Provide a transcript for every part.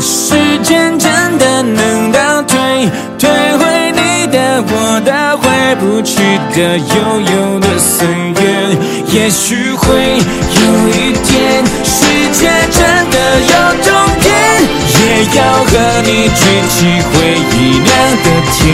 时间真的能倒退，退回你的我的回不去的悠悠的岁月。也许会有一天，世界真的有终点，也要和你举起回忆酿的甜，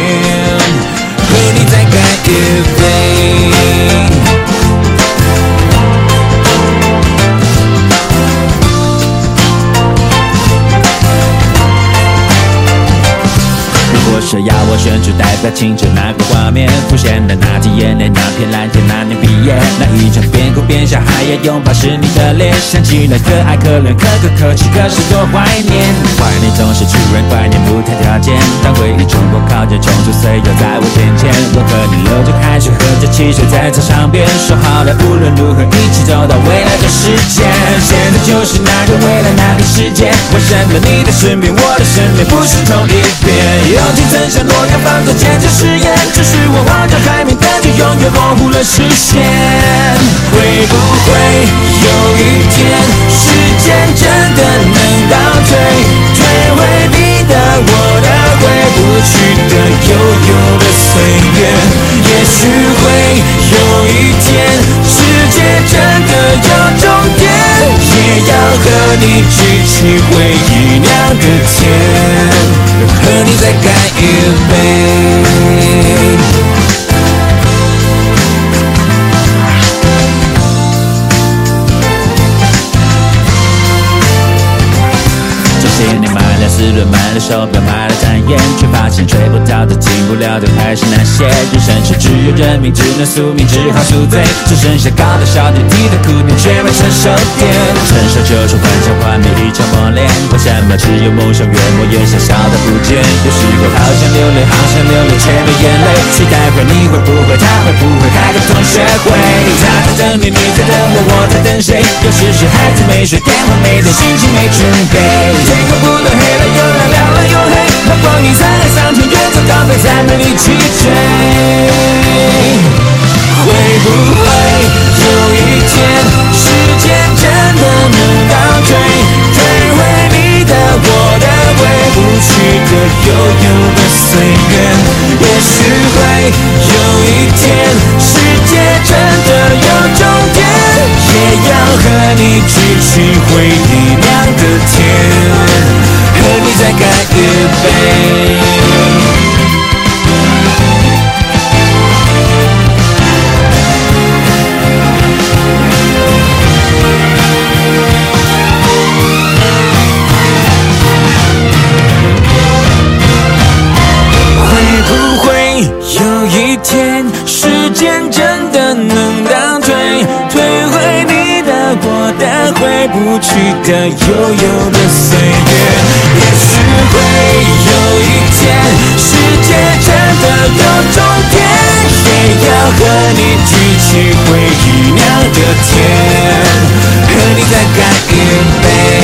如果说要我选出代表青春那个画面，浮现的那滴眼泪，那片蓝天，那年毕业，那一场边哭边笑还要拥抱是你的脸，想起来可爱可怜可歌可泣，可是多怀念。怀念总是突然怀念不谈条件，当回忆冲破靠近，冲出岁月在我眼前，我和你流着汗水，喝着汽水在操场边，说好了无论如何一起走到未来的世界。现在就是那个未来那个世界，为什么你的身边，我的身边不是同一边？友情剩下诺亚方舟坚持誓言，只是我望着海面，但却永远模糊了视线。会不会有一天，时间真的能倒退，退回你的、我的，回不去的悠悠的岁月？也许会你举起回忆酿的甜，和你再干一杯。这些年买了四轮，买了手表，买眼，却发现追不到的、进不了的还是那些。人生是只有认命，只能宿命，只好赎罪。只剩下高的笑点，低的哭点，却没成熟点。成熟就是幻想幻灭一场磨练，为什么只有梦想越磨越小，小的不见？有时候好想流泪，好想流泪，却没眼泪。期待会，你会不会，他会不会开个同学会？他在等你，你在等我，我在等谁？有时是孩子没睡，电话没电，心情没准备。天空不断黑了又亮亮，亮了又黑，把光阴在海桑田，远走高飞，再没力气追。会不会有一天，时间真的能倒退，退回你的、我的，回不去的悠悠的岁月？也许会有一天，世界真的有终点，也要和你举起回忆酿的甜，真的能倒退，退回你的、我的，回不去的悠悠的岁月？也许会有一天，世界真的有终点，也要和你举起回忆酿的甜，和你再干一杯。